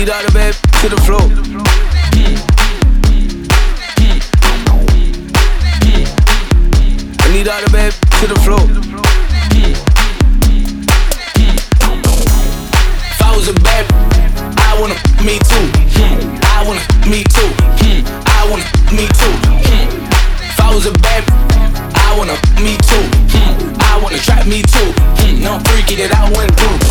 need all the baby to the floor. I need all the baby to the floor. If I was a bad, I wanna me too. I wanna me too. I wanna me too. If I was a bad, I wanna me too. I wanna trap me too. No freaky that I went through.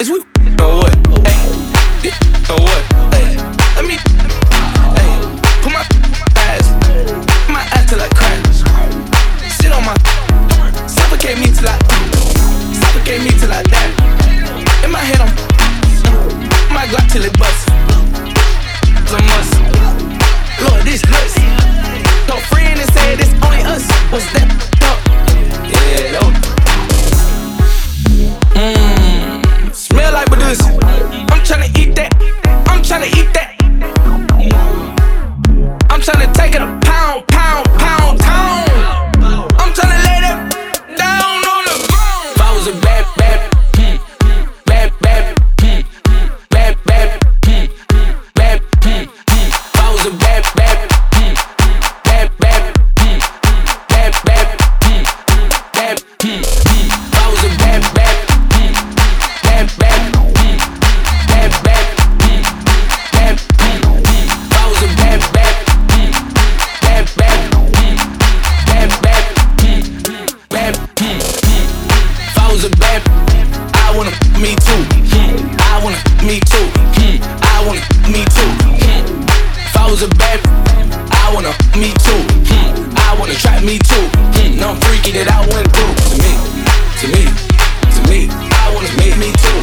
Is we or what? Hey? Hey, let me, hey, put my ass, my ass. Sit on my, suffocate me till I, suffocate me till I die. In my head, I'm, my till it busts. was a bad? I wanna me too. I wanna me too. I wanna me too. If I was a bad, I wanna me too. I wanna trap me too. No I'm freaky that I wanna do To me, to me, to me. I wanna me me too.